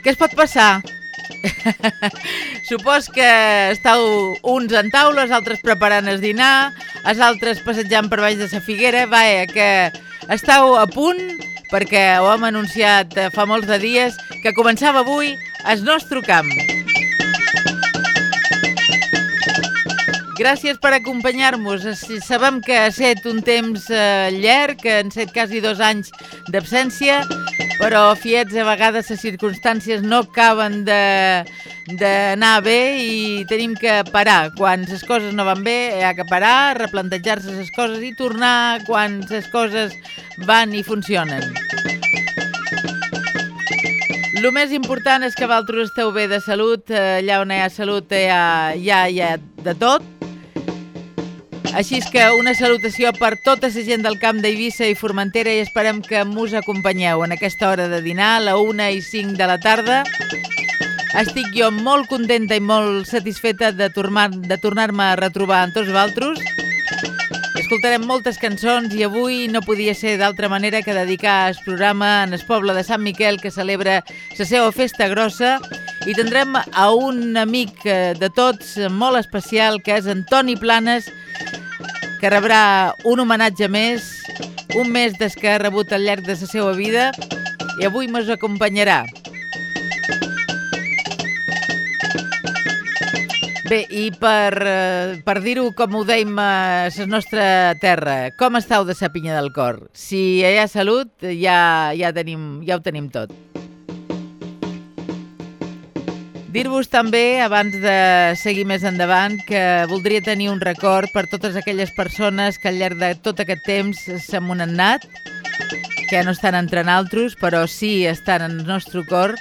Què es pot passar? Supos que estàu uns en taula, els altres preparant el dinar, els altres passejant per baix de sa figuera, vaja, que estàu a punt perquè ho hem anunciat eh, fa molts de dies que començava avui el nostre camp. Gràcies per acompanyar-nos. Sabem que ha estat un temps eh, llarg, que han estat quasi dos anys d'absència, però fiets a vegades les circumstàncies no acaben d'anar bé i tenim que parar. Quan les coses no van bé, ha que parar, replantejar-se les coses i tornar quan les coses van i funcionen. El més important és que vosaltres esteu bé de salut, eh, allà on hi ha salut hi ha, hi ha, hi ha de tot, així és que una salutació per tota la gent del camp d'Eivissa i Formentera i esperem que m'us acompanyeu en aquesta hora de dinar, a la 1 i 5 de la tarda. Estic jo molt contenta i molt satisfeta de tornar-me de tornar a retrobar amb tots vosaltres. Escoltarem moltes cançons i avui no podia ser d'altra manera que dedicar el programa en el poble de Sant Miquel que celebra la seva festa grossa i tindrem a un amic eh, de tots molt especial que és Antoni Planes que rebrà un homenatge més, un mes des que ha rebut al llarg de la seva vida i avui mos acompanyarà. Bé, i per, eh, per dir-ho com ho deim a la nostra terra, com estàu de sa pinya del cor? Si hi ha salut, ja, ja, tenim, ja ho tenim tot. Dir-vos també, abans de seguir més endavant, que voldria tenir un record per totes aquelles persones que al llarg de tot aquest temps s'han anat, que no estan entre altres, però sí estan en el nostre cor.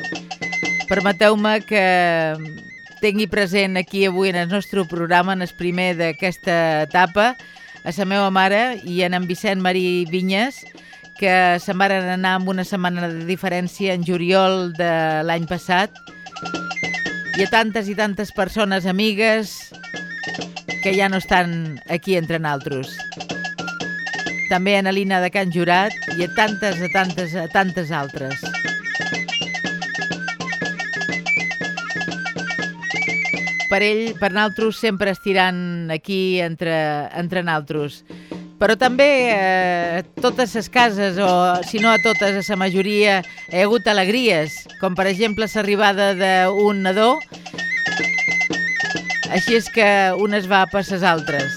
Permeteu-me que tingui present aquí avui en el nostre programa, en el primer d'aquesta etapa, a la meva mare i en en Vicent Marí Vinyes, que se'n van anar amb una setmana de diferència en juliol de l'any passat, i a tantes i tantes persones amigues que ja no estan aquí entre naltros. També a Nalina de Can Jurat i a tantes, a tantes, a tantes altres. Per ell, per naltros, sempre estirant aquí entre, entre naltros però també eh, totes les cases, o si no a totes, a la majoria, hi ha hagut alegries, com per exemple l'arribada d'un nadó, així és que un es va per les altres.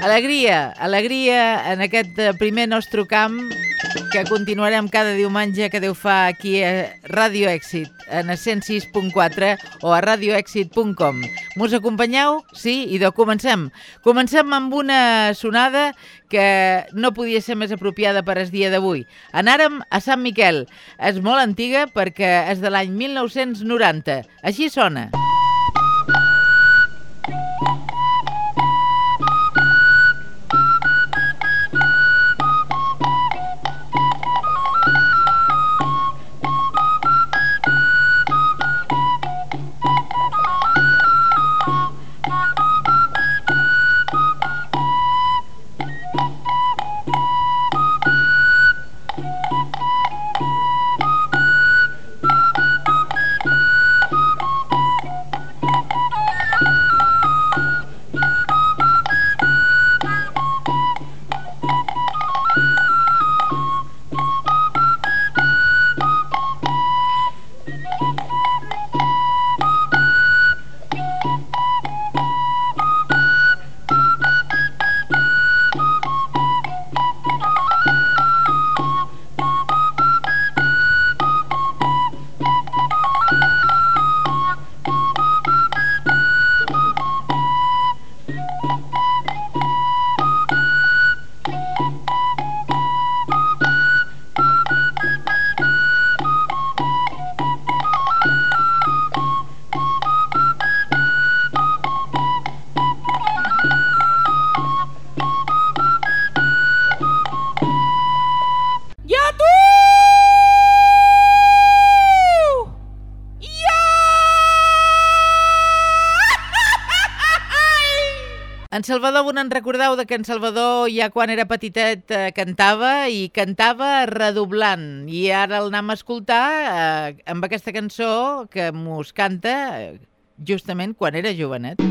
Alegria, alegria en aquest primer nostre camp que continuarem cada diumenge que Déu fa aquí a Ràdio Èxit, en 106.4 o a radioèxit.com. Mos acompanyeu? Sí? I de comencem. Comencem amb una sonada que no podia ser més apropiada per el dia d'avui. Anàrem a Sant Miquel. És molt antiga perquè és de l'any 1990. Així sona. Música En Salvador, on en recordeu de que en Salvador ja quan era petitet eh, cantava i cantava redoblant i ara el anem a escoltar eh, amb aquesta cançó que mos canta eh, justament quan era jovenet.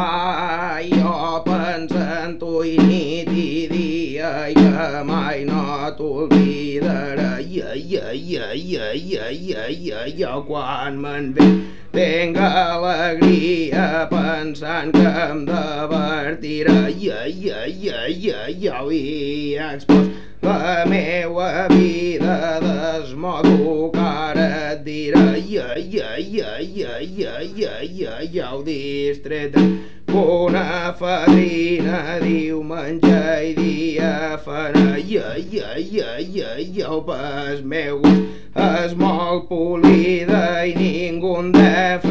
Ai, jo pensant tu i nit i dia i que mai no t'oblidaré. Ai, ai, ai, ai, ai, ai, ai, ai, quan me'n ve tinc alegria pensant que em divertirà. Ai, ai, ai, ai, ai, jo hi expost la meua vida desmodo al distreta Bona fadrina, diumenge i diàfana, ia, ia, ia, ia, ia, el pas meu es molt polida i ningú en def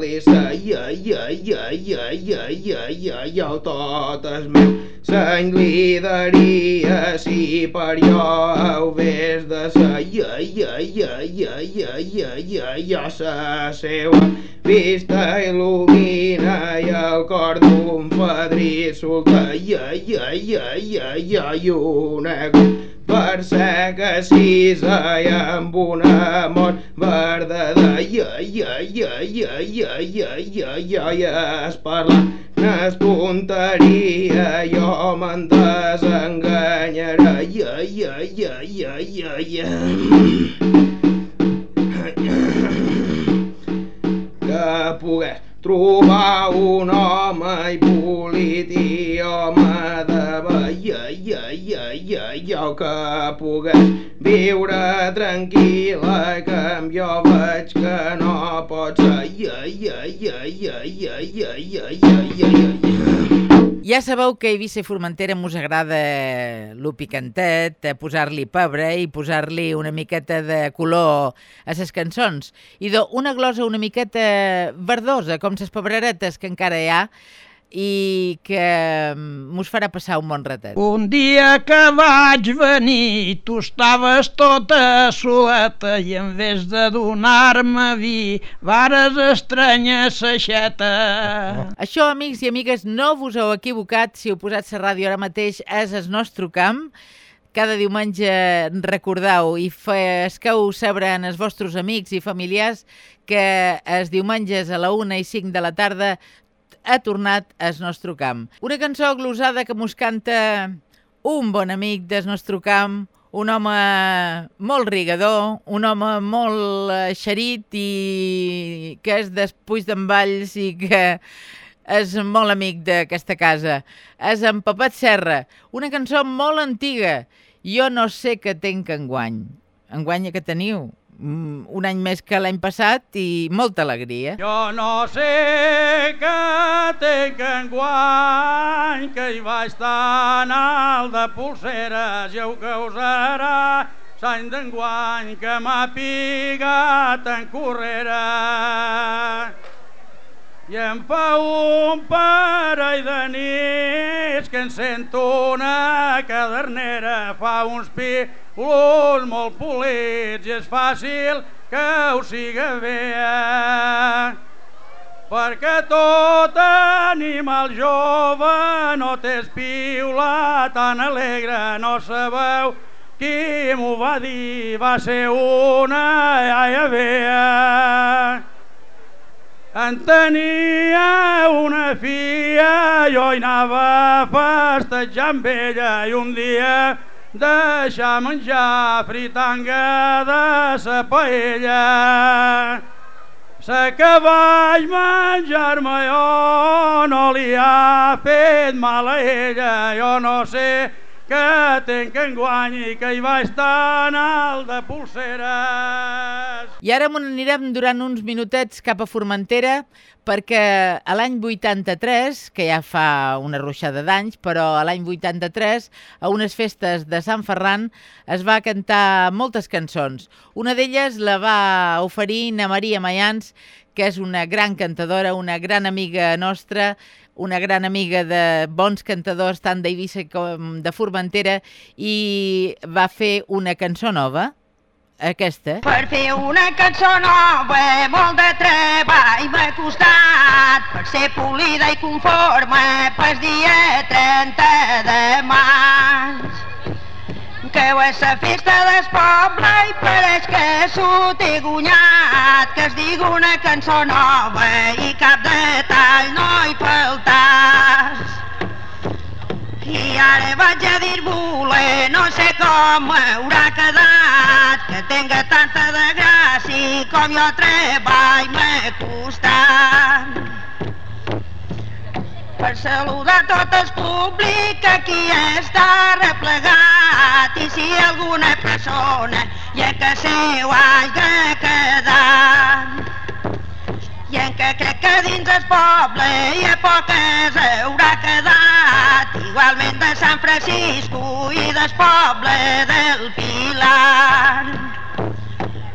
li sa ai, ai, ai, ai, ai, ai, ai, ai, jo tot és meu seny li daria si per jo ves de sa ai, ai, ai, ai, ai, ai, ai, ai, jo sa seua vista il·lumina i el cor d'un fadrí solta ai, ai, ai, ai, ai, ai, una per ser que sisa i amb un amor verdadà ai, ai, ai, ai, ai, ai, ai, ai, ai, es parla n'es tonteria jo me'n desenganyaré ai, ai, ai, ai, ai, ai, que pogués trobar un home i polit i home de ai, jo que pogués viure tranquil·la que amb jo veig que no pots ai, ai, ai, ai, ai, ai, ai, ai, ai, ai, ai. Ja sabeu que a Eivissa i Formentera mos agrada lo picantet, eh, posar-li pebre i posar-li una miqueta de color a ses cançons. I do, una glosa una miqueta verdosa, com ses pebreretes que encara hi ha, i que mos farà passar un bon ratet. Un dia que vaig venir, tu estaves tota soleta i en vez de donar-me vi, vares estranya saixeta. Això, amics i amigues, no vos heu equivocat si heu posat la ràdio ara mateix, és el nostre camp. Cada diumenge recordeu i fesqueu saber en els vostres amics i familiars que els diumenges a la una i 5 de la tarda ha tornat al nostre camp. Una cançó glosada que mos canta un bon amic del nostre camp, un home molt rigador, un home molt xerit i que és després d'en Valls i que és molt amic d'aquesta casa. És en Papat Serra, una cançó molt antiga. Jo no sé què tenc enguany. Enguany que teniu? Un any més que l'any passat i molta alegria. Jo no sé què tenc enguany, que hi vaig tan alt de pulseres, ja ho causarà l'any d'enguany que m'ha pigat en correra. I em fa un parell de nits que en sento una cadernera, fa uns pilos molt polits i és fàcil que ho siga bé. Perquè tot animal jove no té espiula tan alegre, no sabeu qui m'ho va dir, va ser una iaia vea. En tenia una filla, jo hi anava a festejar amb ella i un dia deixar menjar fritanga de sa paella. Sa que vaig menjar-me jo no li ha fet mal a ella, jo no sé que tenc enguany i que hi vaig tan alt de pulseres. I ara anirem durant uns minutets cap a Formentera perquè a l'any 83, que ja fa una ruixada d'anys, però a l'any 83, a unes festes de Sant Ferran, es va cantar moltes cançons. Una d'elles la va oferir na Maria Mayans, que és una gran cantadora, una gran amiga nostra, una gran amiga de bons cantadors tant d'Eivissa com de Formentera i va fer una cançó nova aquesta. Per fer una cançó nova, molt de treball m'ha costat. Per ser polida i conforme, pas dia 30 de maig. Que ho és la festa del poble i pareix que s'ho té guanyat. Que es digui una cançó nova i cap detall no hi faltàs. I ara vaig a dir voler, no sé com haurà quedat, que tenga tanta de gràcia com jo treball m'ha costat. Per saludar tot el públic que aquí està replegat i si alguna persona ja que seu hagi quedat. I en què crec que dins el poble hi ha poques haurà quedat, igualment de Sant Francisco i del poble del Pilar.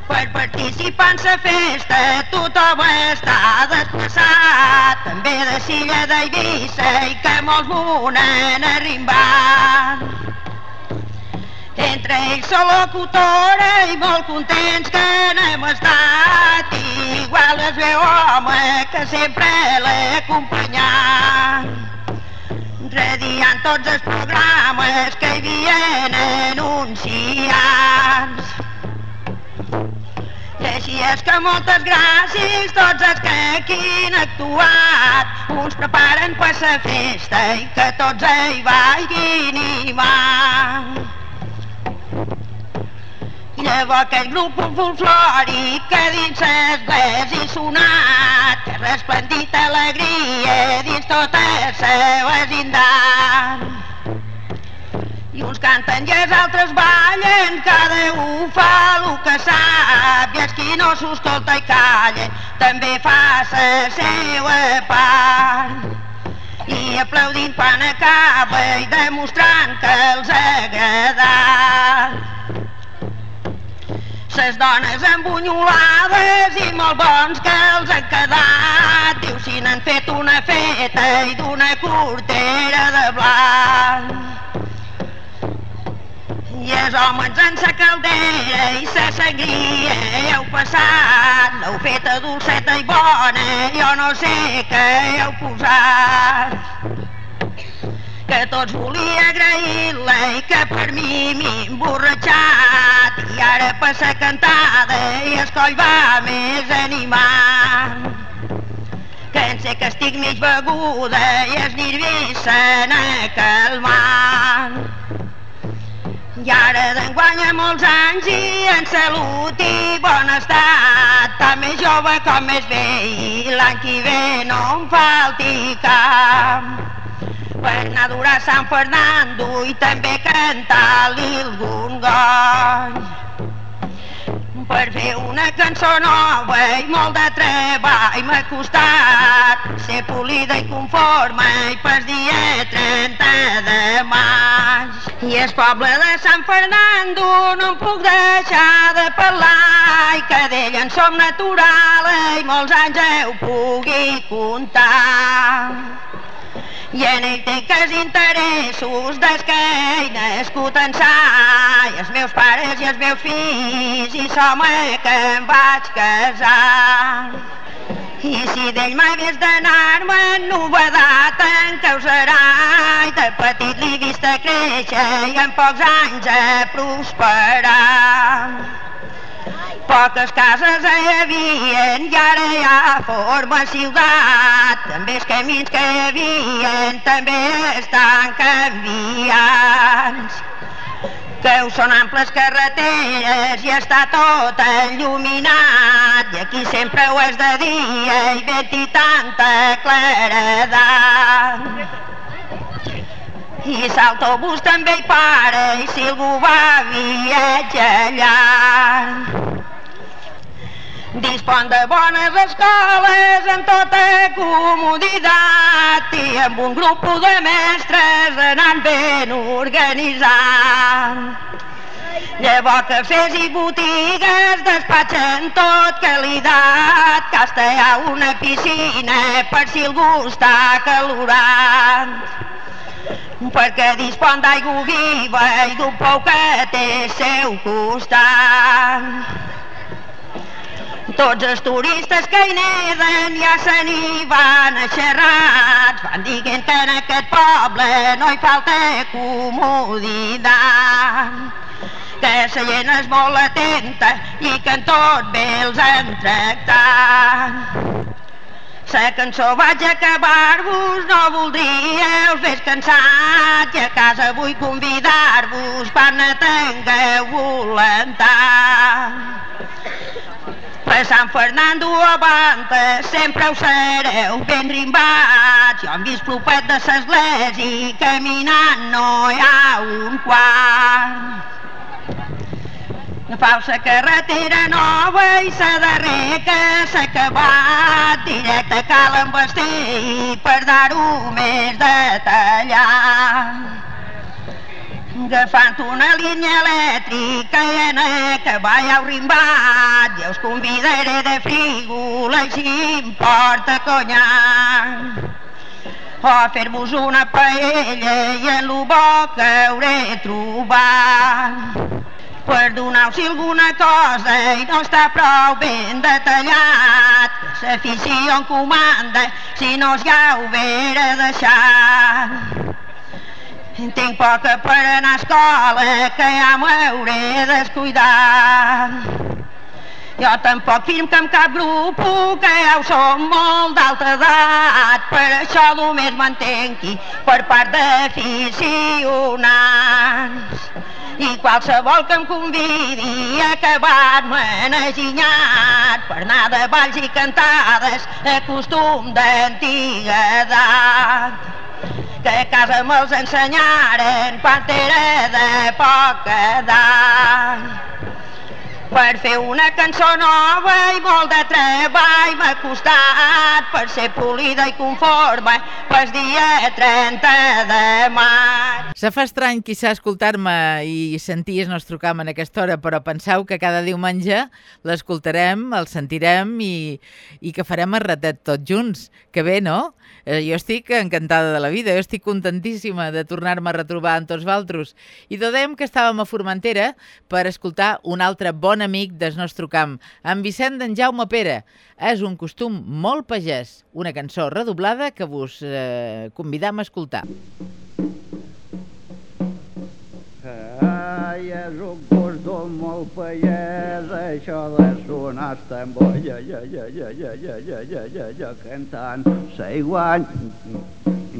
Per participar en la festa tothom està desplaçat, també de Silla d'Eivissa i que molts m'unen arribat. Entre ells la locutora i molt contents que n'hem estat, igual es veu home que sempre l'he acompanyat. Radiant tots els programes que hi havien anunciats. I així és que moltes gràcies tots els que aquí han actuat. Uns preparen per la festa i que tots hi vagin i van. Llavors aquell grup folclòric que dins l'església hi sonat, que resplendit alegria dins la seva vecindat. I uns canten i els altres ballen, cada un fa el que sap, i els qui no s'escolta i calla, també fa la seva part. I aplaudint quan acaba i demostrant que els agradat. Ses dones embunyolades i molt bons que els han quedat. Diu si n'han fet una feta i d'una cortera de blanc. I els homes en sa caldera i sa sangria heu passat. L'heu feta dolceta i bona, jo no sé què heu posat. Que tots volia agrair-la i que per mi m'he emborratxat. I ara passa cantada i el coll va més animant. Que en sé que estic mig beguda i els nervis se n'ha calmant i ara d'enguany molts anys i en salut i bon estat, tant més jove com més vell, l'any que ve no em falti cap per anar a durar Sant Fernando i també cantar-li algun goll. Per fer una cançó nova i molt de treball m'ha costat ser polida i conforme i pas dia 30 de maig. I el poble de Sant Fernando no em puc deixar de parlar i que d'ell en som natural i molts anys heu pugui comptar. I en ell que els interessos des que he nascut ençà i els meus pares i els meus fills i som que em vaig casar. I si d'ell m'hagués d'anar-me en novedat en causarà i de petit l'he vist a créixer i en pocs anys a prosperar. Poques cases hi havia i ara hi ha forma ciutat. També els camins que hi havia també estan canviants. Que són amples carreteres i està tot enlluminat. I aquí sempre ho és de dia i vet i tanta claredat. I l'autobús també hi para i si algú va viatjar allà. Dispon de bones escoles amb tota comoditat i amb un grup de mestres anant ben organitzat. Llavors cafès i botigues despatxen tot qualitat, hasta hi ha una piscina per si algú està calorat. perquè dispon d'aigua viva i d'un pou que té seu costat. Tots els turistes que hi neden ja se n'hi van xerrats, van dient que en aquest poble no hi falta comoditat que la gent és molt atenta i que en tot bé els han tractat. La cançó vaig acabar-vos, no voldríeu més cansats i a casa vull convidar-vos per ne tingueu volentat. Per Sant Fernando a banda sempre ho sereu ben rimbats. Jo hem vist plopet de l'església i caminant no hi ha un quart. Falsa carretera nova i sa darrer que s'ha acabat directe cal embastir per dar-ho més detallat. Agafant una línia elèctrica i en que vai au rimbat i us convidaré de frígol així em porta conyac o fer-vos una paella i en lo bo que hauré trobat per donar-vos alguna cosa i no està prou ben detallat. L'afició en comanda, si no us ja ho deixat. Tem pouca para na escola, quem há é descuidar. Jo tampoc firm que cap grup, ho som molt d'alta edat, per això només m'entenc per part d'aficionats. I qualsevol que em convidi a acabar-me enaginyat per anar de balls i cantades a costum d'antiga edat. Que a casa me'ls ensenyaren quan era de poca edat per fer una cançó nova i molt de treball m'ha costat per ser polida i conforme pel dia 30 de maig. Se fa estrany quizà escoltar-me i sentir el nostre camp en aquesta hora, però penseu que cada diumenge l'escoltarem, el sentirem i, i que farem el ratet tots junts. Que bé, no? Eh, jo estic encantada de la vida, jo estic contentíssima de tornar-me a retrobar amb tots valtros. I dodem que estàvem a Formentera per escoltar un altre amic del nostre camp, en Vicent d'en Jaume Pere. És un costum molt pagès, una cançó redoblada que vos eh, convidam a escoltar. Ai, és un costum molt pagès, això de sonar tambor, ja, ja, ja, ja, ja, ja, ja, ja, ja, ja, cantant, s'aiguant,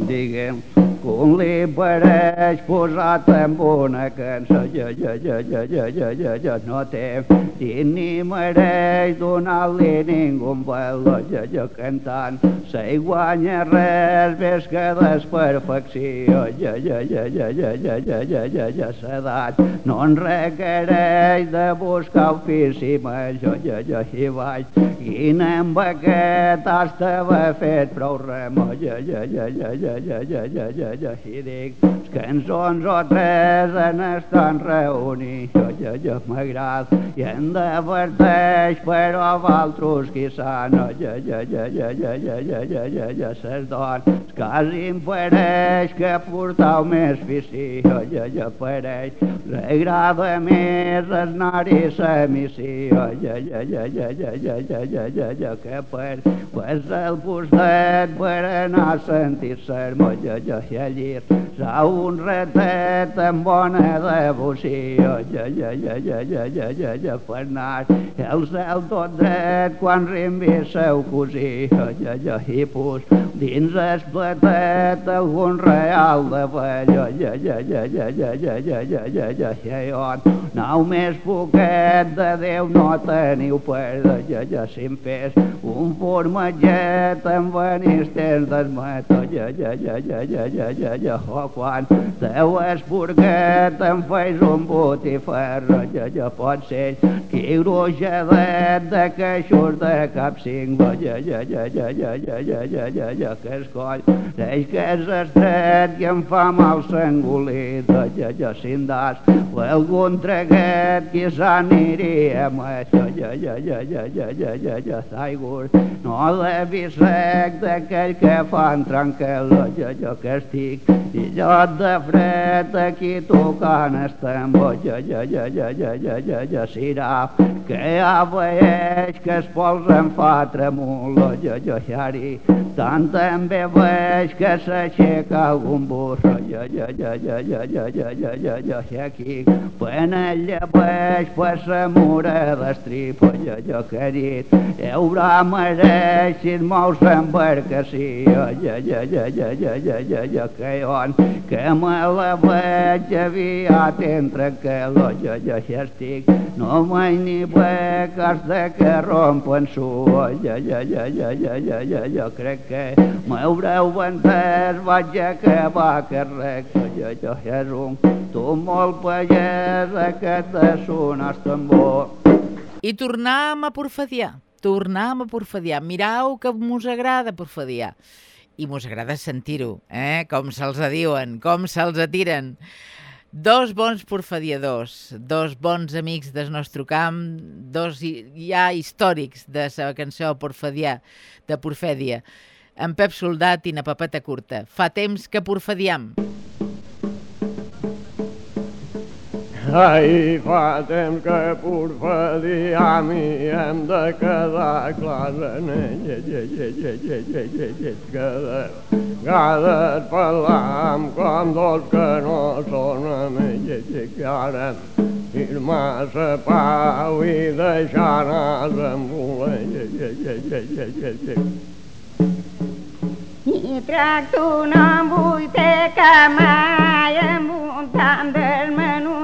diguem, que un li pareix posat en una cançó, ja, ja, ja, ja, ja, ja, ja, ja, no té i ni mereix donar-li ningú valor, ja, ja, cantant, s'hi guanya res més que desperfecció, ja, ja, ja, ja, ja, ja, ja, ja, ja, ja, s'edat, no en requereix de buscar ofici major, ja, ja, i vaig, quin amb aquest estava fet prou remor, ja, ja, ja, ja, ja, ja, ja, ja, ja, I just hate it. I dic, cançons o tres en estan reunits, jo, ja, ja, m'agrada, i en diverteix, però valtros quizà no, ja, ja, ja, ja, ja, ja, ja, ja, ja, ja, ses dones, quasi em pareix que portau més visió, ja, ja, pareix, l'agrada més anar-hi sa missió, ja, ja, ja, ja, ja, ja, ja, ja, ja, ja, que per, pues el postet per anar a sentir sermó, ja, ja, ja, allí, s'ha un retet amb bona devoció, ja, ja, ja, ja, ja, ja, ja, ja, anar el cel tot dret quan rimbi seu cosí, ja, ja, ja, i pus dins el platet algun real de vello, ja, ja, ja, ja, ja, ja, ja, ja, ja, ja, ja, jo nau més poquet de Déu no teniu per de, ja, ja, si em fes un formatget amb venisters desmato, ja, ja, ja, ja, ja, ja, ja, ja, o quan teu esporquet em feis un botifarra, ja, ja, pot ser que gruixadet de queixos de cap cinc, ja, ja, ja, ja, ja, ja, ja, ja, ja, ja, que es coll, deix que és estret i em fa mal sangolit, ja, ja, si em das algun traguet que s'aniria amb això, ja, ja, ja, ja, ja, ja, ja, ja, s'aigur, no l'he vist sec d'aquell que fan tranquil, ja, jo que estic, i jo de fred aquí tocant el tambor, ja, ja, ja, ja, ja, ja, ja, ja, serà que ja veig que es pols em fa tremolar, ja, ja, ja, tant també veig que s'aixeca algun burro, ja, ja, ja, ja, ja, ja, ja, ja, ja, ja, ja, aquí penella veig per sa mura d'estripa, ja, ja, que he dit, hi haurà mereixit molts embarcació, ja, ja, ja, ja, ja, ja, ja, ja, que jo, que me la veig aviat entre que lo, estic, no mai ni beques de que rompen suor, ja, ja, ja, ja, ja, ja, ja, jo crec que m'haureu entès, vaig acabar que recte, ja, ja, ja, és un tu molt pagès que te sona el tambor. I tornam a porfadiar, tornam a porfadiar. Mirau que mos agrada porfadiar. I mos agrada sentir-ho, eh? com se'ls diuen, com se'ls atiren. Dos bons porfadiadors, dos bons amics del nostre camp, dos ja històrics de la cançó porfadiar, de Porfèdia, en Pep Soldat i na Papeta Curta. Fa temps que porfadiam. Ai, fa temps que porfaria, a mi hem de quedar clars en ell, que de vegades parlam com dos que no són amics i que ara firmar la pau i deixar anar-se amb un i tracto una buite que mai amb un tant del menú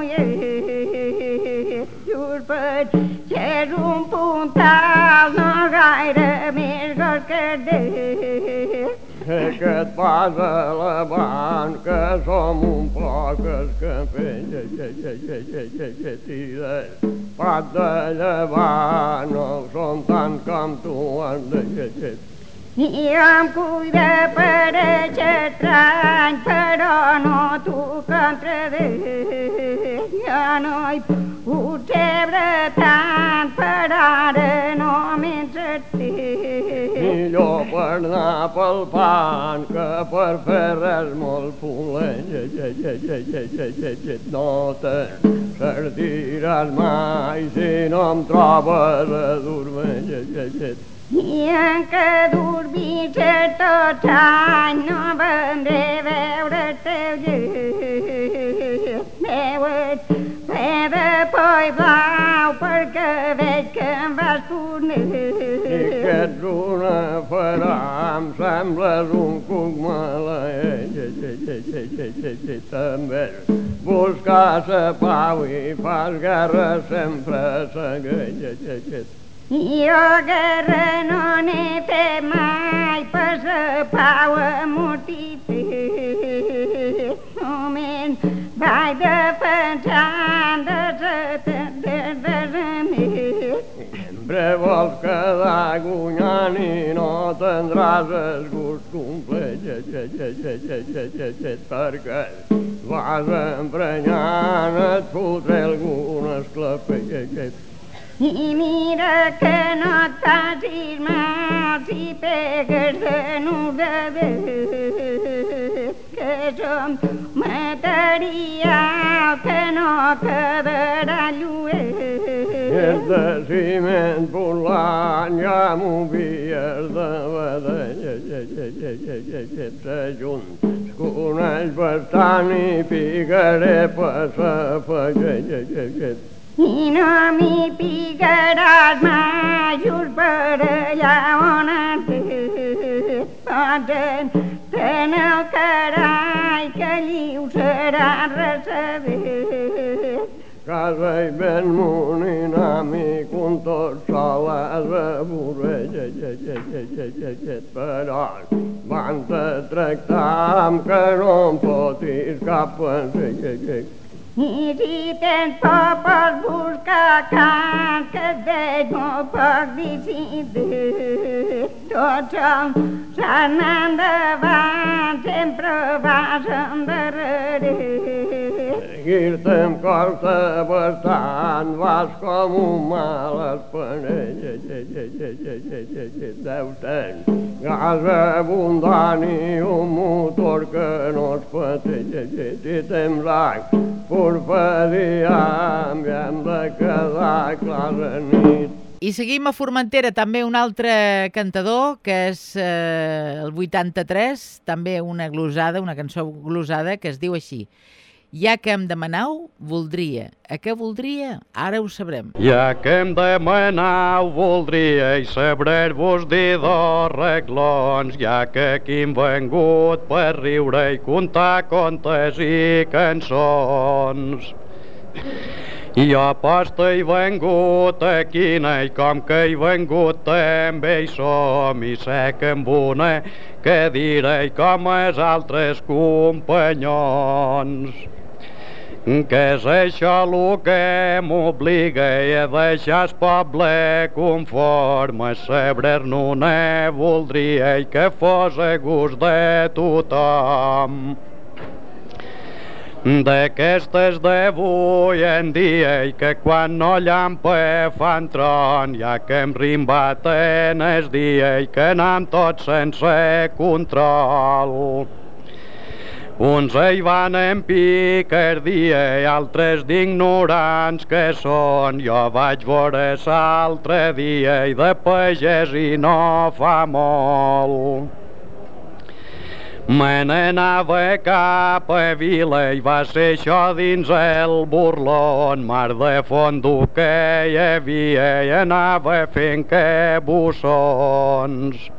păci Cer un puntal no gaire més gros que Déu. que pas de la que som un poques que fes Pat de llevant no som tant com tu i em cuida per estrany, però no tu contra Déu. Jo no hi puc treure tant, per ara no m'entreté. Millor per anar pel pan que per fer res molt pulent. No te sortiràs mai si no em trobes a dormir. Que dormis tot any no vendré veure el teu llit. Veues ple de perquè veig que em vas I que ets una em sembles un cuc maleït. També buscar sa pau i fas guerra sempre segueix. Guerra no n'he fet mai per la pau amortita. Només vaig defensant de la de, Sempre vols quedar guanyant i no tindràs el gust complet perquè vas emprenyant et fotré algun esclafet. I mira que no et facis mal si pegues de nuda que som material que no quedarà lluent. És de ciment volant, ja m'ho havies de vedella. S'ajunt, coneix bastant i picaré per sa falla. இனாமி கடாத்மாயுள் படையானது பாடன் தனல் கடாய் கலி Cal Calvei ben muninami kun torsalas vemure Sperar m-am trec că nu-mi pot scapă Iriten topos buscacan que et veig molt poc decidit. Tots som s'anant davant, sempre vas endarrere. Seguir-te em costa bastant, vas com un mal espanell. Deu tenir gas abundant i un motor que no es pateix. Si tens any, porfadiam, i hem de quedar clar a nit. I seguim a Formentera, també un altre cantador, que és eh, el 83, també una glosada, una cançó glosada, que es diu així. Ja que em demanau, voldria. A què voldria? Ara ho sabrem. Ja que em demanau voldria i saber-vos dir dos reglons, ja que aquí hem vengut per riure i contar contes i cançons. I jo posta he vengut aquí, i com que he vengut també hi som, i que amb una cadira i com els altres companyons. Que és això el que m'obliga a deixar el poble conforme, saber-ne una voldria i que fos a gust de tothom. D'aquestes d'avui en dia i que quan no llampa fan tron, ja que hem rimbat en el dia i que anem tots sense control. Uns hi van en picardia i altres d'ignorants que són. Jo vaig veure l'altre dia i de pagès i no fa molt. Me n'anava cap a vila i va ser això dins el burlon, mar de fondo que hi havia i anava fent que bussons.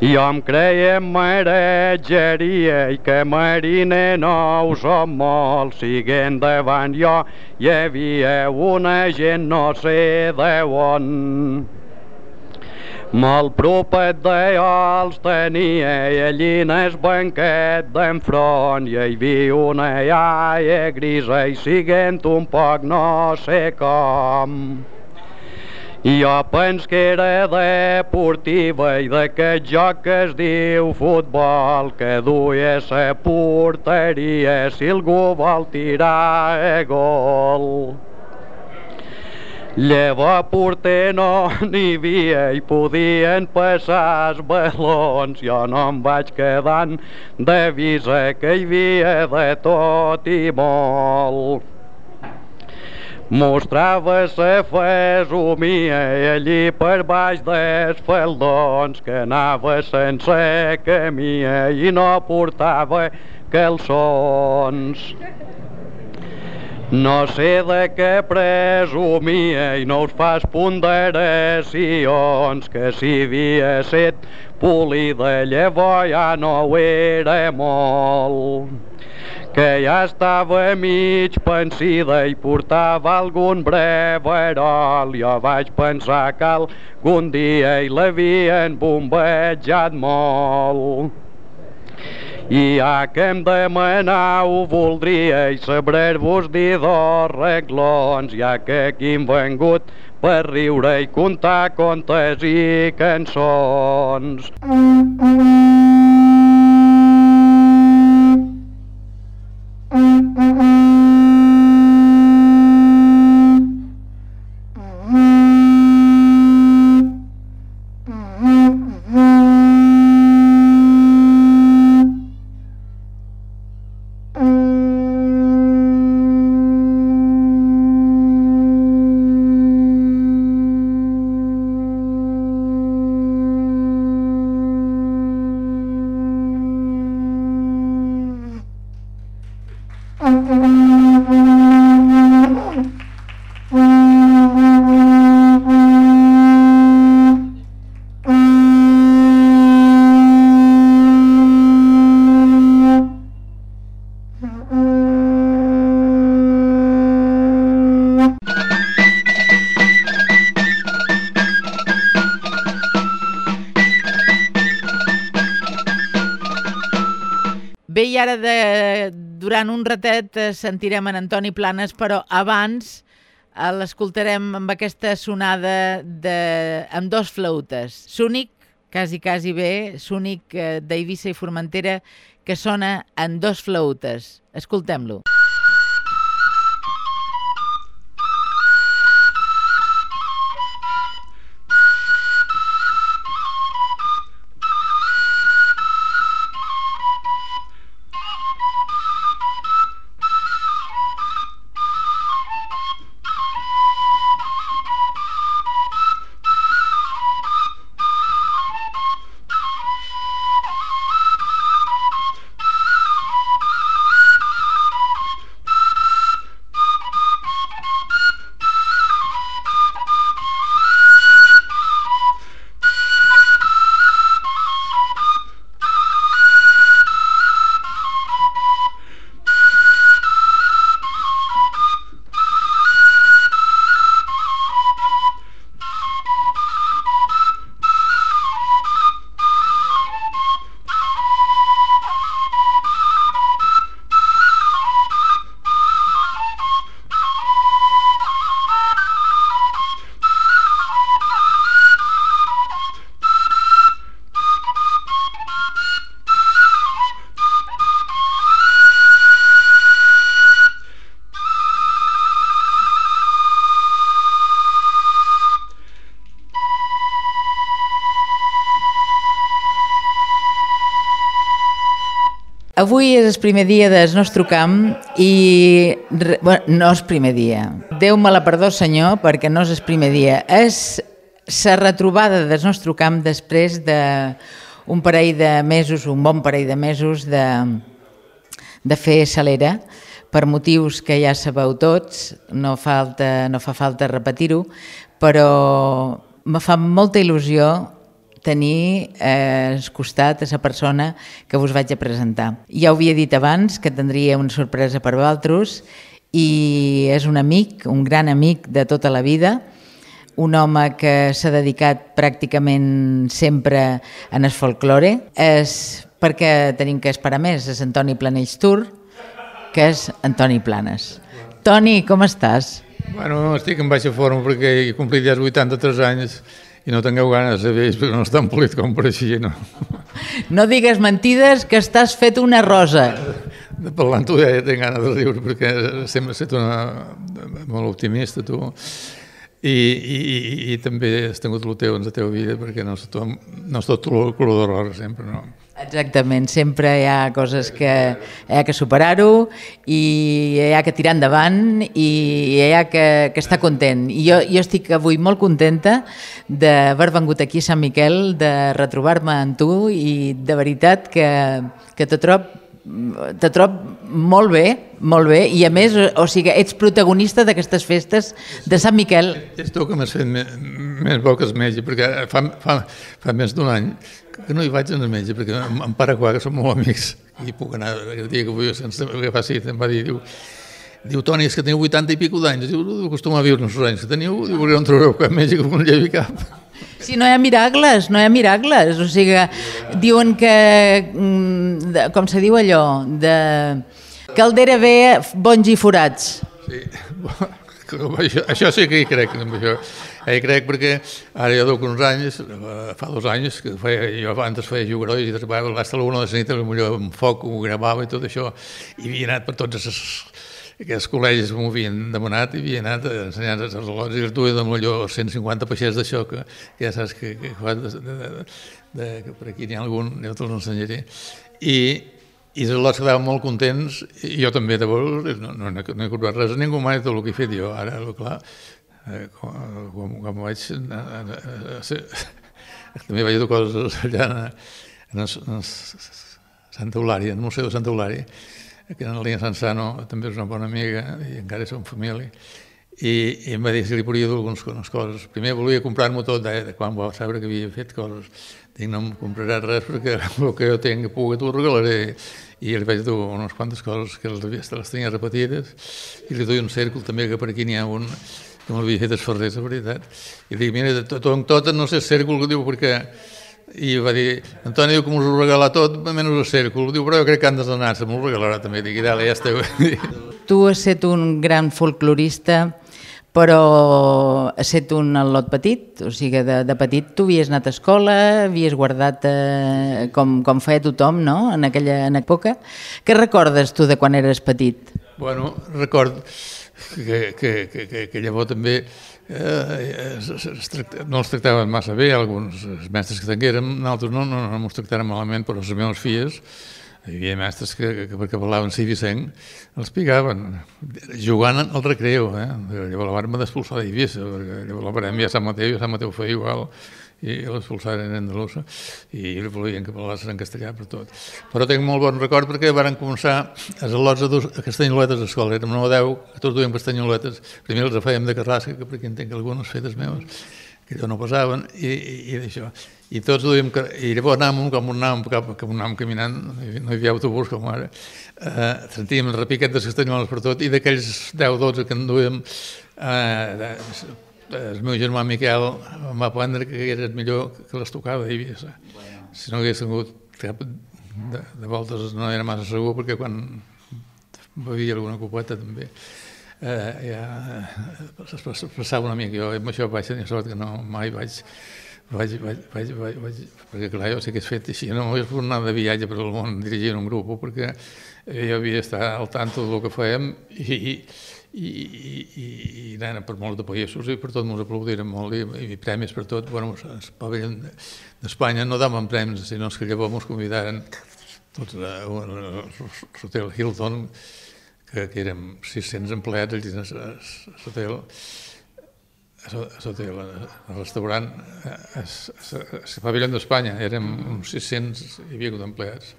Jo em creia en maregeria i que mariner no ho som molt, siguent davant jo hi havia una gent no sé de on. Molt propet de els tenia i allí en el banquet d'enfront i hi havia una iaia grisa i siguent un poc no sé com. Jo pens que era deportiva i d'aquest joc que es diu futbol que duia sa porteria si algú vol tirar a gol. Llavors porter no n'hi havia i podien passar els balons. Jo no em vaig quedant d'avisa que hi havia de tot i molt. Mostrava sa fesomia i allí per baix dels faldons que anava sense camia i no portava calçons. No sé de què presumia i no us fas ponderacions que si havia set polida llavors ja no ho era molt que ja estava mig pensida i portava algun breverol. Jo vaig pensar que algun dia hi l'havien bombejat molt. I ja que em demanau voldria i saber-vos dir dos reglons, ja que aquí hem vengut per riure i contar contes i cançons. Bé, ara de, durant un ratet eh, sentirem en Antoni Planes, però abans eh, l'escoltarem amb aquesta sonada de, amb dos flautes. Súnic quasi, quasi bé, s'únic eh, d'Eivissa i Formentera que sona en dos flautes. Escoltem-lo. Avui és el primer dia del nostre camp i... Bueno, no és primer dia. Déu me la perdó, senyor, perquè no és el primer dia. És la retrobada del nostre camp després d'un parell de mesos, un bon parell de mesos de, de fer salera per motius que ja sabeu tots, no, falta, no fa falta repetir-ho, però me fa molta il·lusió tenir eh, al costat a la persona que us vaig a presentar. Ja ho havia dit abans, que tindria una sorpresa per vosaltres, i és un amic, un gran amic de tota la vida, un home que s'ha dedicat pràcticament sempre en el folklore, és perquè tenim que esperar més, és Antoni Planells Tur, que és Antoni Planes. Toni, com estàs? Bueno, estic en baixa forma perquè he complit ja els 83 anys i no tingueu ganes de vells perquè no és tan polit com per així, no? No digues mentides que estàs fet una rosa. Amb tu ja tinc ganes de riure perquè sempre has estat una, molt optimista, tu. I, i, i, i també has tingut el teu en la teva vida perquè no és tot, no és tot color rosa sempre, no? Exactament, sempre hi ha coses que hi ha que superar-ho i hi ha que tirar endavant i hi ha que, que estar content. I jo, jo estic avui molt contenta d'haver vengut aquí a Sant Miquel, de retrobar-me en tu i de veritat que, que te trob te trob molt bé, molt bé, i a més, o sigui, ets protagonista d'aquestes festes de Sant Miquel. És tu que m'has fet més, bo que el metge, perquè fa, fa, fa més d'un any que no hi vaig al metge, perquè em, em pare que som molt amics, i puc anar, el dia que vull, sense agafar cita, em va dir, diu, diu, Toni, és que teniu 80 i pico d'anys, diu, acostuma a viure uns anys que teniu, diu, perquè no en trobareu cap metge que no llevi cap. Sí, no hi ha miracles, no hi ha miracles. O sigui, diuen que, mm, com se diu allò, de caldera ve bons i forats. Sí, això, això sí que hi crec, amb això. Hi crec perquè ara ja duc uns anys, eh, fa dos anys, que feia, jo abans feia jugadors i treballava a l'una de la nit, potser amb foc ho gravava i tot això, i havia anat per tots els, aquests col·legis m'ho havien demanat i havia anat ensenyant els relogis i els duia de millor 150 peixers d'això que, que ja saps que, que, de, de, de, de, que per aquí n'hi ha algun, jo te'ls ensenyaré. I, i els al·lots quedaven molt contents, i jo també, llavors, no, no, no he cobrat res a ningú mai tot el que he fet jo. Ara, clar, eh, quan, quan, quan vaig... A, a, a, a, també vaig dur allà en, en, en Santa Eulària, en el Museu de Santa Eulària, que en Línia Sansano també és una bona amiga i encara som família, i, i em va dir si li podia dur algunes coses. Primer volia comprar-m'ho tot, eh, quan va saber que havia fet coses. Dic, no em compraràs res perquè el que jo tinc pugui t'ho regalaré. I li vaig dur unes quantes coses que les, les tenia repetides i li doy un cèrcol també que per aquí n'hi ha un que m'havia fet esferrer, la veritat. I dic, mira, tot, tot, tot no sé el cèrcol que diu perquè i va dir, Antoni diu que m'ho regalar tot, menys el cèrcol. Diu, però jo crec que han de donar-se, m'ho regalarà també. Dic, dale, ja esteu. Tu has estat un gran folclorista, però has set un al·lot petit, o sigui, de, de petit tu havies anat a escola, havies guardat eh, com, com feia tothom, no?, en aquella en època. Què recordes tu de quan eres petit? Bueno, record que, que, que, que, que llavors també eh, es, es tracta, no els tractaven massa bé, alguns mestres que tinguérem, nosaltres no, no, no ens tractaren malament, però les meves filles, hi havia mestres que, que perquè parlaven civicenc, els picaven, jugant al recreu, eh? llavors la van d'expulsar d'Eivissa, perquè llavors la ja Sant Mateu, i a Sant Mateu feia igual, i l'expulsaren en andalusa i volien que parlassin en castellà per tot. Però tinc molt bon record perquè varen començar a lots a, dur, a castanyoletes a l'escola, érem 9 o 10, que tots duien castanyoletes, primer els fèiem de carrasca, que per aquí en tinc algunes fetes meves, que allò no passaven, i, i, i d'això. I tots duíem, i llavors anàvem com anàvem, cap, com anàvem caminant, no hi havia autobús com ara, eh, sentíem el repiquet de castanyoles per tot, i d'aquells 10-12 que en duíem, eh, el meu germà Miquel em va aprendre que era millor que les tocava d'Eivissa. Bueno. Si no hagués tingut cap de, de voltes no era massa segur perquè quan bevia alguna copeta també eh, ja es passava una mica. Jo amb això vaig tenir sort que no mai vaig vaig, vaig, vaig, vaig, vaig, perquè clar, jo sé que és fet així, no m'hagués pogut anar de viatge per el món dirigint un grup, perquè jo havia d'estar al tanto del que fèiem i, i i, i, anant per molts de països i per tot ens aplaudiren molt i, i premis per tot. Bueno, el pavelló d'Espanya no daven premis, sinó que llavors ens convidaren tots a, l'hotel Hilton, que, que érem 600 empleats allà a l'hotel, a l'hotel, al restaurant, al pavelló d'Espanya, érem uns 600 i havia empleats.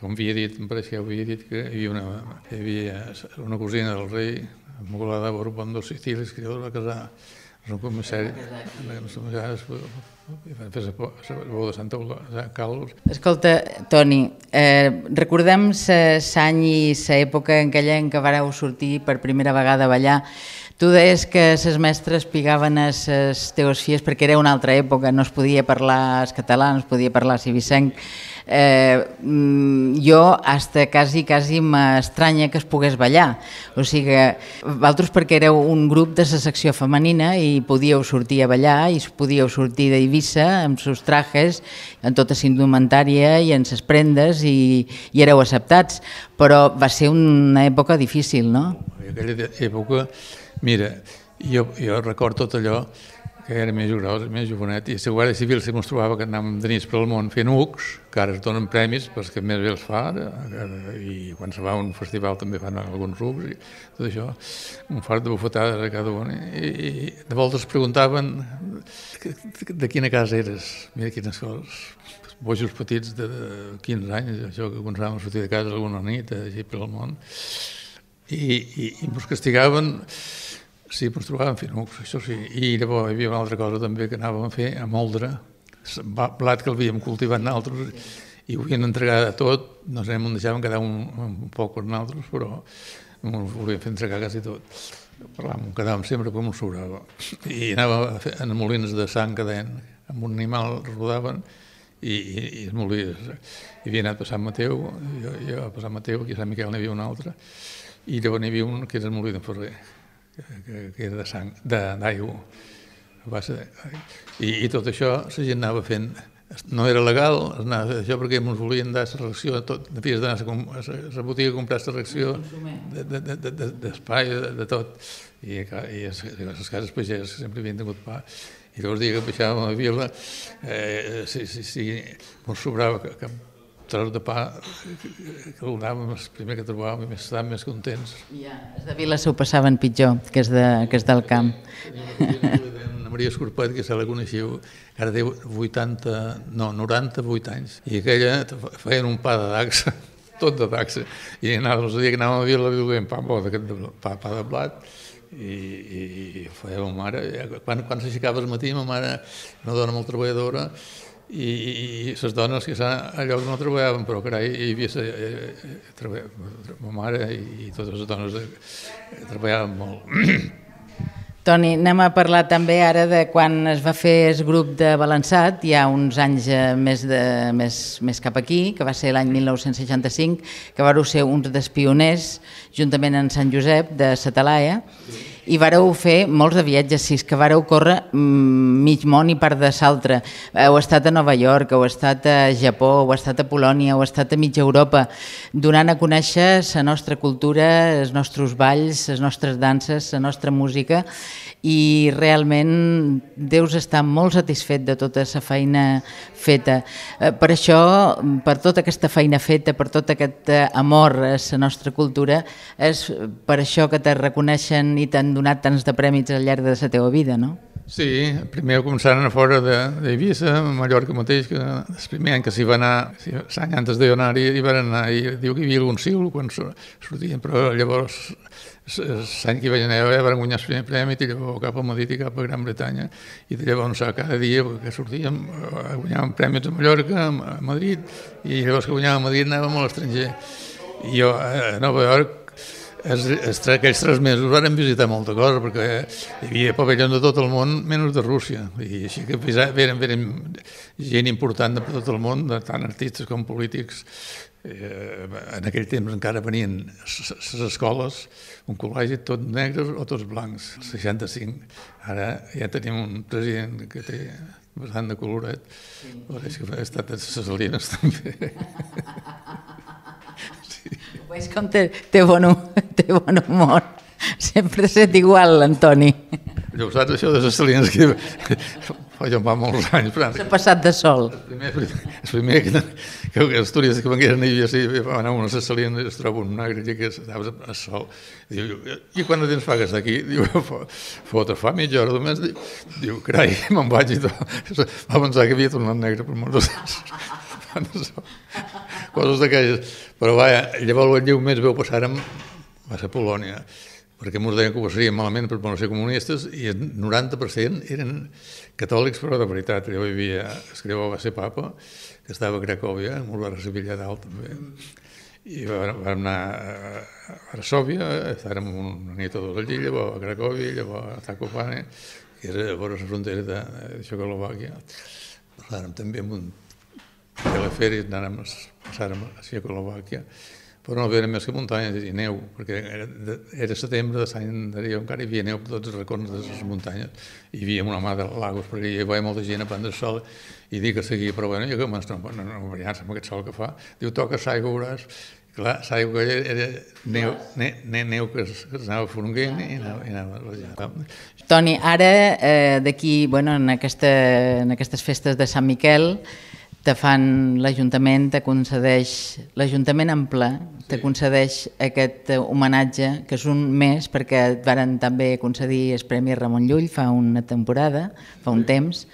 Com havia dit, em pareix que havia dit, que hi havia una, hi havia una cosina del rei, De Borbón que llavors va casar amb un comissari, fer la bou de Santa Carlos. Escolta, Toni, eh, recordem l'any i l'època en aquella en què vareu sortir per primera vegada a ballar. Tu deies que les mestres pigaven a les teves filles perquè era una altra època, no es podia parlar el català, no es podia parlar civicenc eh, mm, jo hasta quasi, quasi m'estranya que es pogués ballar. O sigui, vosaltres perquè éreu un grup de la secció femenina i podíeu sortir a ballar i podíeu sortir d'Eivissa amb sus trajes, en tota la indumentària i en ses prendes i, i éreu acceptats, però va ser una època difícil, no? Aquella època, mira, jo, jo record tot allò que era més gros, més jovenet, i la Guàrdia Civil se mos trobava que anàvem de nits per al món fent UCs, que ara es donen premis pels que més bé els fa, i quan se va a un festival també fan alguns UCs, i tot això, un fart de bufetades a cada un, i, i de voltes preguntaven de quina casa eres, mira quines coses, bojos petits de 15 anys, això que començàvem a sortir de casa alguna nit, així per al món, i, i, i ens castigaven Sí, ens trobàvem fent ucs, això sí. I llavors hi havia una altra cosa també que anàvem a fer a moldre, blat que l'havíem cultivat nosaltres i ho havien entregat a tot, no sé, m'ho deixaven quedar un, un poc per nosaltres, però ho volíem fer entregar quasi tot. Parlàvem, quedàvem sempre com un sobrava. I anàvem a fer en molins de sang cadent, amb un animal rodaven i, i, i els molins. Hi havia anat a Sant Mateu, jo, jo a Sant Mateu, aquí a Sant Miquel n'hi havia un altre, i llavors n'hi havia un que era el molí de Ferrer que, que era de sang, d'aigua. I, I tot això la gent anava fent no era legal anar això perquè ens volien dar la reacció tot, havies d'anar a la botiga a comprar la reacció d'espai, de, de, de, de, tot. I, i les cases pageses sempre havien tingut pa. I llavors dia que baixàvem a la vila eh, si, si, si ens sobrava cap tros de pa que donàvem el primer que trobàvem i més estàvem més contents. Ja, els de Vila s'ho passaven pitjor que els, de, que els del camp. Una Maria Escorpet, que se la coneixiu, que ara té 80, no, 98 anys, i aquella feien un pa de daxa, tot de daxa, i anàvem, el dia que anàvem a Vila, duien pa bo, d'aquest pa, pa de blat, i, i, i feia ma mare, quan, quan s'aixecava el matí, ma mare, una dona molt treballadora, i, les dones que allò no treballaven, però carai, hi havia sa, eh, eh, ma mare i, i totes les dones eh, treballaven molt. Toni, anem a parlar també ara de quan es va fer el grup de Balançat, hi ha uns anys eh, més, de, més, més cap aquí, que va ser l'any 1965, que va ser uns dels pioners, juntament amb Sant Josep, de Satalaia, i vareu fer molts de viatges, si és que vareu córrer mm, mig món i part de l'altre. Heu estat a Nova York, heu estat a Japó, heu estat a Polònia, heu estat a mitja Europa, donant a conèixer la nostra cultura, els nostres balls, les nostres danses, la nostra música, i realment deus estar molt satisfet de tota la feina feta. Eh, Per això, per tota aquesta feina feta, per tot aquest eh, amor a la nostra cultura, és per això que te reconeixen i t'han donat tants de prèmits al llarg de la teva vida, no? Sí, primer començaren a fora d'Eivissa, a Mallorca mateix, que el primer any que s'hi va anar, l'any antes de jo anar-hi, hi van anar, i diu que hi havia algun sil quan sortien, però llavors l'any que hi vaig anar van guanyar el primer premi i llavors cap a Madrid i cap a Gran Bretanya i de llavors cada dia que sortíem eh, guanyàvem premis a Mallorca, a Madrid i llavors que guanyàvem a Madrid anàvem a l'estranger i jo a Nova York els, els, aquells tres mesos vam visitar molta cosa perquè hi havia pavellons de tot el món menys de Rússia i així que veren, veren gent important de tot el món, de tant artistes com polítics eh, en aquell temps encara venien les escoles, un col·legi tot negres o tots blancs, el 65. Ara ja tenim un president que té bastant de coloret, però és que ha estat a les Salines també. Veus com té, té, bon, té bon humor. Sempre ha estat igual, l'Antoni. Ja ho saps, això de les Salines, que fa ja fa molts anys, però S'ha passat de sol. El primer, el primer que, que, que els turistes que vengueren a Ivia, sí, van anar a una Salines i es troba un negre que estava a sol. Diu, i quant de temps fa que està aquí? Diu, fota, fa mitja hora només. Diu, diu carai, me'n vaig i tot. Va pensar que havia tornat negre per molts anys. Coses d'aquelles. Però vaja, llavors el lleu més veu passar amb, va ser Polònia perquè ens deien que ho passaríem malament per no ser comunistes i el 90% eren catòlics però de veritat. Jo hi havia, es creu va ser papa, que estava a Cracòvia, ens va recibir allà dalt també. I vam anar a Varsòvia, estàvem una nit o dos allí, llavors a Cracòvia, llavors a Zakopane, que era a vora la frontera de, Txecoslovàquia. Parlàvem també amb un telefèric, anàvem, passàrem a Txecoslovàquia, però no venen més que muntanyes i neu, perquè era, era setembre de l'any anterior, encara hi havia neu per tots els racons de les muntanyes, hi havia una mà de lagos, perquè hi havia molta gent a prendre sol, i dic que seguia, però bueno, jo que m'està no, no, no ballant amb aquest sol que fa, diu, toca l'aigua, veuràs, clar, l'aigua era, neu, ne, ne, neu que es, que es anava fonguent i anava, i anava rajant. Toni, ara eh, d'aquí, bueno, en, aquesta, en aquestes festes de Sant Miquel, te fan l'Ajuntament, te concedeix, l'Ajuntament en ple, te concedeix aquest eh, homenatge, que és un mes, perquè et varen també concedir el Premi Ramon Llull fa una temporada, fa un temps,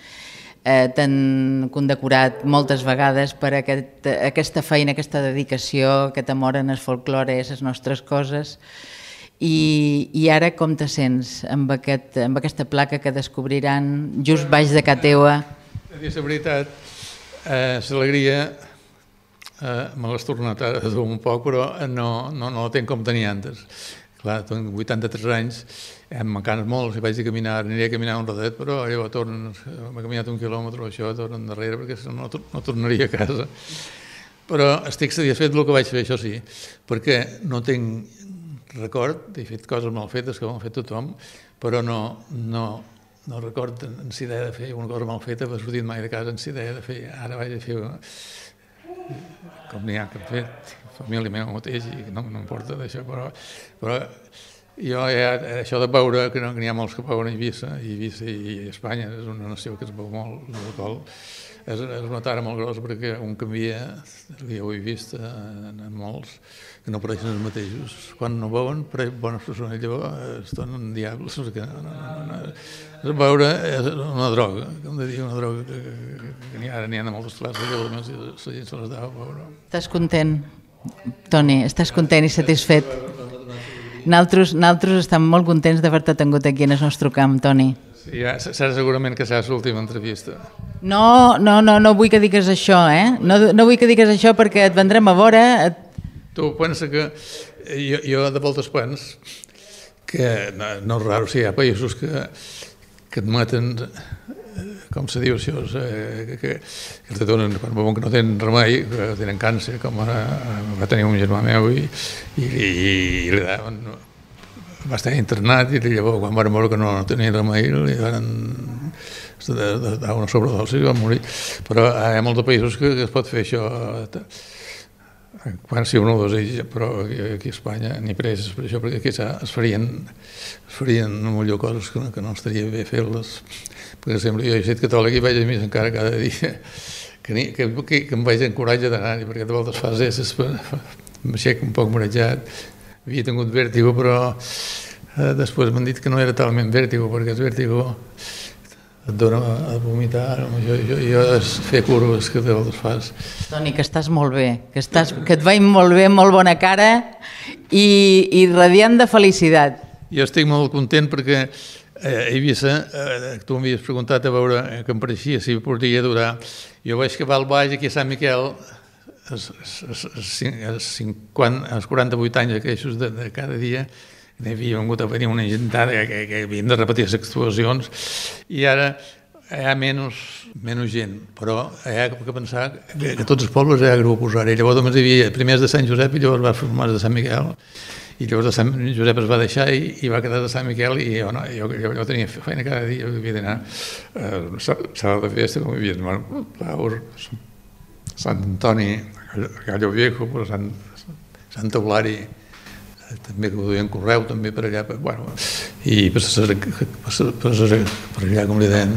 eh, t'han condecorat moltes vegades per aquest, aquesta feina, aquesta dedicació, aquest amor en el folklore, les nostres coses, i, i ara com te sents amb, aquest, amb aquesta placa que descobriran just baix de ca teua? A dir la veritat, eh, l'alegria eh, me l'has tornat a dur un poc, però no, no, no la tenc com tenia antes. Clar, tinc 83 anys, em mancan molt, si vaig a caminar, aniré a caminar un rodet, però llavors torno, m'he caminat un quilòmetre o això, torno endarrere, perquè no, no, tor- no tornaria a casa. Però estic satisfet del que vaig fer, això sí, perquè no tinc record, he fet coses mal fetes, com ha fet tothom, però no, no, no record en si idea de fer una cosa mal feta, va sortir mai de casa en si idea de fer, ara vaig a fer com n'hi ha que han fet, família meva mateix, i no, no importa d'això, però, però jo ja, això de veure que no- n'hi ha molts que veuen a Eivissa, i Eivissa i Espanya és una nació que es veu molt, la qual és, és una tara molt grossa perquè un canvia, ja ho he vist en, en molts, que no pareixen els mateixos. Quan no veuen, pareixen bones persones, llavors es tornen diables. Que no, no, no, no. És veure és una droga, com de dir, una droga que, que, que n'hi ha, n'hi ha de moltes classes, llavors la gent se les dava a veure. Estàs content, Toni? Estàs content i satisfet? Naltros, naltros estem molt contents d'haver-te tingut aquí en el nostre camp, Toni. Sí, ja, serà segurament que serà l'última entrevista. No, no, no, no vull que digues això, eh? No, no vull que digues això perquè et vendrem a veure... Et... Tu pensa que jo, jo de voltes pens que no, no és raro si hi ha països que, que admeten eh, com se diu això, eh, que, que, els donen, quan que no tenen remei, que tenen càncer, com ara eh, va tenir un germà meu i, i, i, i li daven va estar internat i llavors quan van veure que no, no tenia remei li van dar una sobredosi i va morir. Però hi ha molts països que, que es pot fer això quan si un o dos ells, però aquí, a Espanya ni preses per això, perquè aquí es farien, es farien millor coses que no, que no estaria bé fer-les. Per exemple, jo he estat catòlic i vaig a missa encara cada dia, que, ni, que, que, que em vaig encoratjar d'anar-hi, perquè de voltes fas esses, m'aixec un poc marejat, havia tingut vèrtigo, però eh, després m'han dit que no era talment vèrtigo, perquè és vèrtigo et dona a vomitar, jo, jo, jo és fer curves que te les fas. Toni, que estàs molt bé, que, estàs, que et veig molt bé, molt bona cara i, i radiant de felicitat. Jo estic molt content perquè eh, Eivissa, eh, tu m'havies preguntat a veure eh, que em pareixia si podria durar. Jo vaig que va al baix aquí a Sant Miquel als, als, als, 50, als 48 anys aquells de, de cada dia havia vingut a venir una gentada que, que, que havien de repetir les actuacions i ara hi ha menys, menys gent, però hi ha que pensar que, que tots els pobles hi ha grup posar i llavors només hi havia primers de Sant Josep i llavors va formar de Sant Miquel. I llavors de Sant Josep es va deixar i, i va quedar de Sant Miquel i jo, no, jo, jo, jo tenia feina cada dia, jo havia d'anar a eh, sala de festa, com hi havia Plaur, Sant Antoni, Gallo Viejo, Sant, Sant Eulari, també que ho duien correu també per allà, per, bueno, i per, per, per, per allà, com li deien,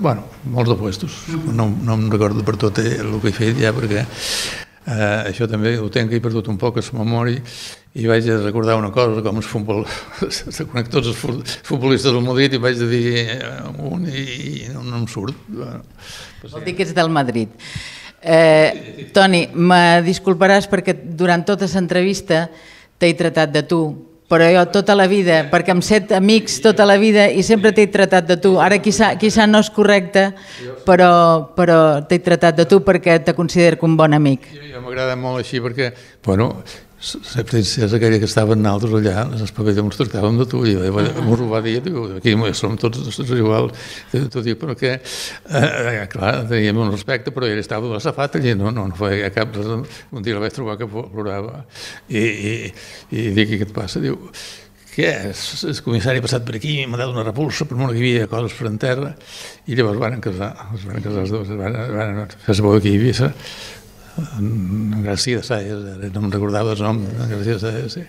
bueno, molts de puestos, no, no em recordo per tot el que he fet ja, perquè eh, això també ho tenc he perdut un poc a la memòria i vaig a recordar una cosa, com els futbol, se conec tots els futbolistes del Madrid i vaig a dir un i, i no, no em surt. Bueno, Vol dir que ets del Madrid. Eh, Toni, me disculparàs perquè durant tota l'entrevista t'he tratat de tu, però jo tota la vida, perquè amb set amics tota la vida i sempre t'he tratat de tu. Ara quizà, quizà no és correcte, però, però t'he tratat de tu perquè te considero un bon amic. Jo, jo m'agrada molt així perquè, bueno, la aquella que estava en altres allà, les pavelles ens tractàvem de tu, i m'ho va dir, diu, aquí som tots, tots igual, tu diu, però que, eh, clar, teníem un respecte, però ell estava de safat allà, no, no, no feia cap, un dia la vaig trobar que plorava, i, i, i dic, què et passa? Diu, què? El comissari ha passat per aquí, m'ha dat una repulsa, per molt que hi havia coses per en terra, i llavors van casar, es van casar els dos, van, van fer la boda aquí a Eivissa, García de Salles, no em recordava el nom, García de Salles, sí.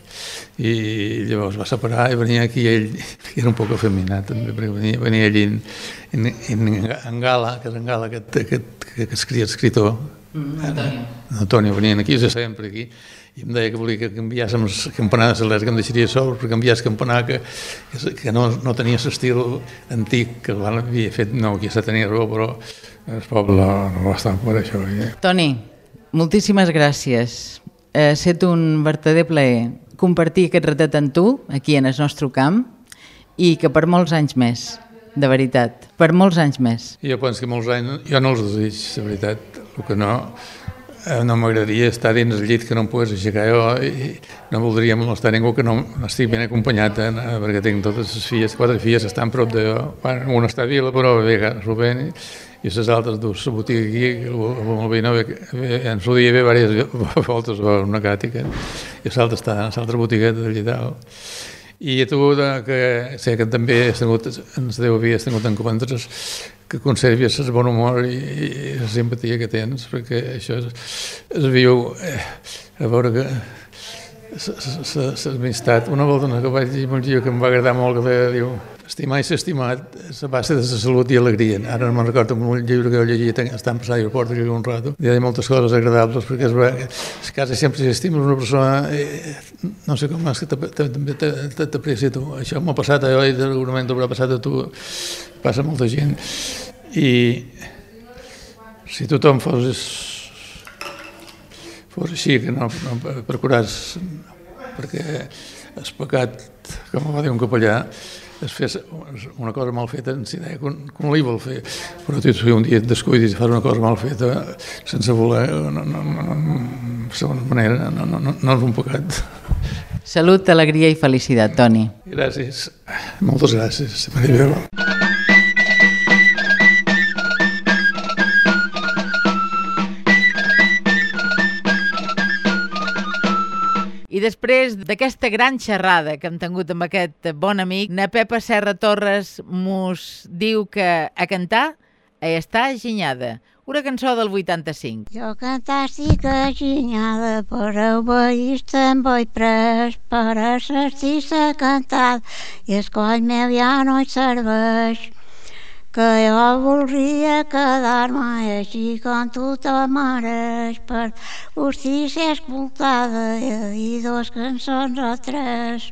i llavors va separar i venia aquí ell, que era un poc afeminat també, perquè venia, venia allí en, en, en, en Gala, que és en Gala, aquest, aquest, que, que escria escritor, mm, Antonio. Antonio, venien aquí, se sempre aquí, i em deia que volia que canviàssim el campanar de Celeste, que em deixaria sol per canviar el campanar que, que no, no tenia l'estil antic que l'havia fet, no, aquí se tenia raó, però el poble no l'estan per això. Eh? Toni, moltíssimes gràcies. Ha estat un verdader plaer compartir aquest ratet amb tu, aquí en el nostre camp, i que per molts anys més, de veritat, per molts anys més. Jo penso que molts anys, jo no els desig, de veritat, el que no, eh, no m'agradaria estar dins el llit que no em pogués aixecar jo i no voldria molestar ningú que no estic ben acompanyat eh, perquè tinc totes les filles, quatre filles estan prop de jo, bueno, una està a Vila però bé, Rubén i, les altres dues, la botiga aquí, el Malvina, ens ho dia bé diverses voltes una càtica, i l'altra està a l'altra botigueta d'allà dalt. I tu, que sé que també has tingut, ens deu haver tingut en comentes, que conservis el bon humor i, i la simpatia que tens, perquè això es, es viu, eh, a veure que l'amistat, una volta que vaig dir un que em va agradar molt, que deia, diu, Estimar i ser estimat és a base de la salut i alegria. Ara no me'n recordo un llibre que jo llegia estant per l'aeroport aquí un rato. Hi ha moltes coses agradables perquè és que quasi sempre si estimes una persona eh, no sé com és que t'aprecia tu. Això m'ha passat a jo i segurament t'haurà passat a tu. Passa molta gent. I si tothom fos fos així, que no, no procuràs perquè el pecat, com va dir un capellà, es fes una cosa mal feta en idea com, com li vol fer però tu un dia et descuidis i fas una cosa mal feta sense voler no, no, no, de segona manera no, no, no, no és un pecat Salut, alegria i felicitat, Toni. Gràcies, moltes gràcies. Maria Després d'aquesta gran xerrada que hem tingut amb aquest bon amic, na Pepa Serra Torres mos diu que a cantar a està ginyada. Una cançó del 85. Jo cantar estic aginyada, però veïs te'n vull pres per a sentir-se cantat i el coll meu ja no hi serveix. Que jo voldria quedar-me així com tu te mereix per ser escoltada i dos cançons o tres.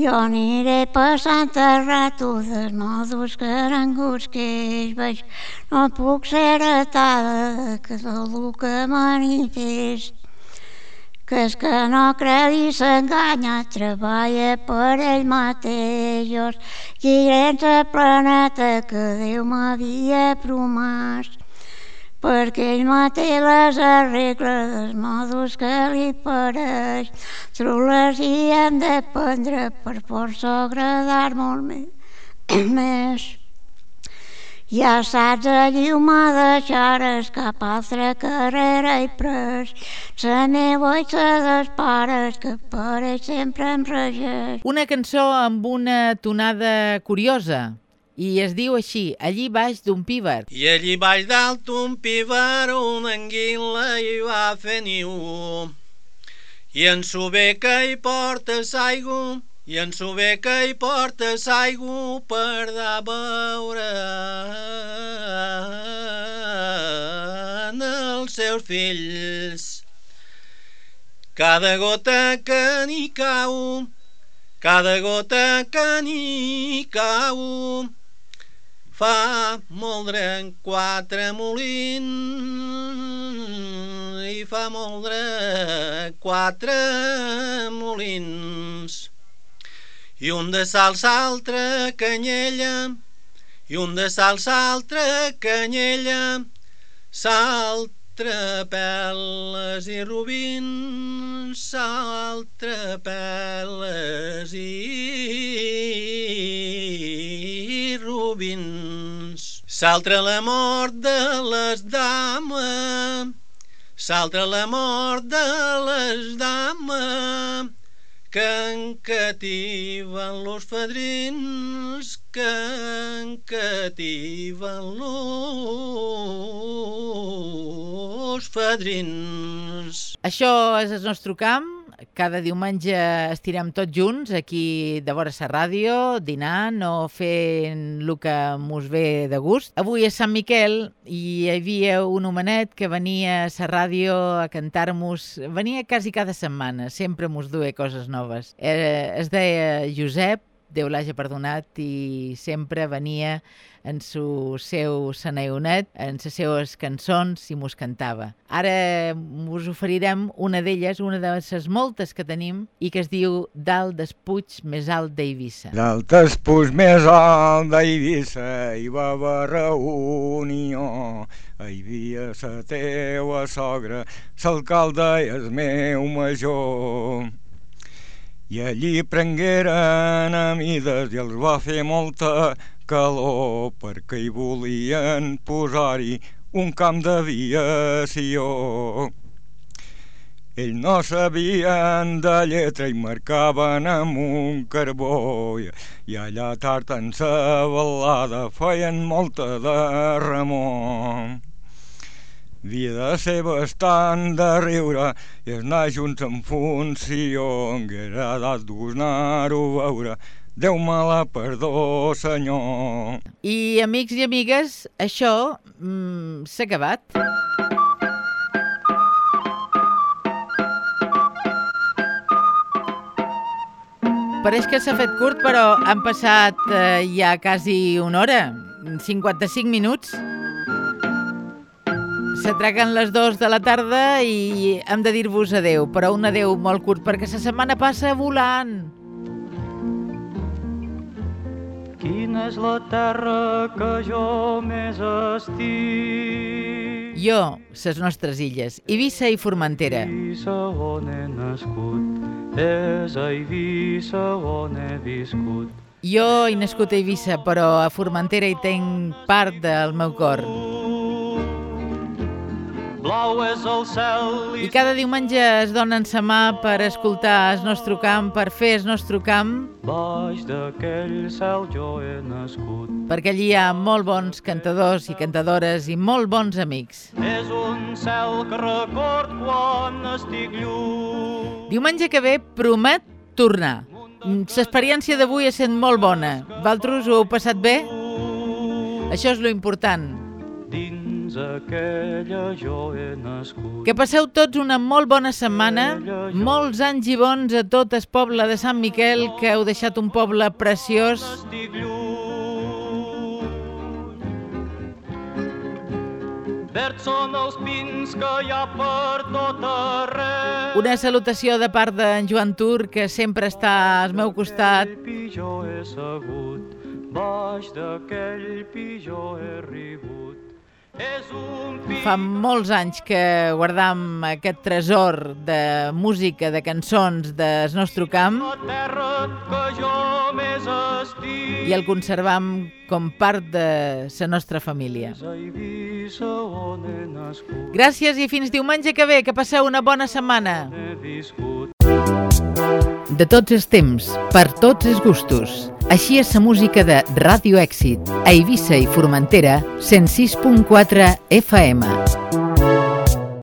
Jo aniré passant el rato dels modos caranguts que ells veig. No puc ser atada que tot el que manifest. Que és que no cregui s'enganya, treballa per ell mateix. Jo girents al planeta que Déu m'havia promès perquè ell mateix les arregla dels modos que li pareix. Trules hi hem de prendre per força agradar molt més. Ja saps, allí m'ha deixares cap altra carrera i pres. La meva i la dels pares, que per ell sempre em regeix. Una cançó amb una tonada curiosa, i es diu així, allí baix d'un píbar. I allí baix dalt un píbar una anguila hi va fer niu. I en su beca hi porta s'aigua, i en su beca hi porta s'aigua per de beure els seus fills. Cada gota que n'hi cau, cada gota que n'hi cau, fa moldre en quatre molins i fa moldre quatre molins i un de sal l'altre canyella. I un de sal l'altre canyella. S'altre peles i rubins s'altre peles i rubins. S'altre la mort de les dames s'altre la mort de les dames que encativen los fadrins, que encativen los fadrins. Això és el nostre camp. Cada diumenge estirem tots junts aquí de vora la ràdio, dinant o fent el que mos ve de gust. Avui és Sant Miquel i hi havia un homenet que venia a la ràdio a cantar-nos, venia quasi cada setmana, sempre mos duia coses noves. Eh, es deia Josep, Déu l'hagi perdonat i sempre venia en su seu seneonet, en les seues cançons i mos cantava. Ara us oferirem una d'elles, una de les moltes que tenim i que es diu Dalt des Puig més alt d'Eivissa. Dalt des Puig més alt d'Eivissa hi va haver reunió hi havia la teua sogra, l'alcalde i el meu major. I allí prengueren amides i els va fer molta calor perquè hi volien posar-hi un camp d'aviació. Ells no sabien de lletra i marcaven amb un carbó i, allà tard en sa feien molta de remor. Havia de ser bastant de riure i anar junts en funció, haguera edat d'anar-ho a veure Déu-me la perdó, senyor. I, amics i amigues, això mm, s'ha acabat. Pareix que s'ha fet curt, però han passat eh, ja quasi una hora, 55 minuts. S'atraquen les dues de la tarda i hem de dir-vos adeu, però un adeu molt curt, perquè la setmana passa volant. Quina és la terra que jo més estic? Jo, ses nostres illes, Eivissa i Formentera. Eivissa on he nascut, és a Eivissa on he viscut. Jo he nascut a Eivissa, però a Formentera hi tenc part del meu cor. Blau és el cel I cada diumenge es donen sa mà per escoltar el nostre camp, per fer el nostre camp, baix d'aquell cel jo he nascut. perquè allí hi ha molt bons cantadors i cantadores i molt bons amics. És un cel que record quan estic lluny. Diumenge que ve promet tornar. L'experiència d'avui ha sent molt bona. Valtros, ho heu passat bé? Això és lo important. Aquella jo he nascut. Que passeu tots una molt bona setmana, molts anys i bons a tot el poble de Sant Miquel, que heu deixat un poble preciós. Verds són els pins que hi ha per tot arreu. Una salutació de part d'en Joan Tur, que sempre està al meu costat. Baix d'aquell pi jo he rigut. Fa molts anys que guardam aquest tresor de música, de cançons del nostre camp i el conservam com part de la nostra família. Gràcies i fins diumenge que ve, que passeu una bona setmana. De tots els temps, per tots els gustos. Així és la música de Ràdio Èxit, a Eivissa i Formentera, 106.4 FM.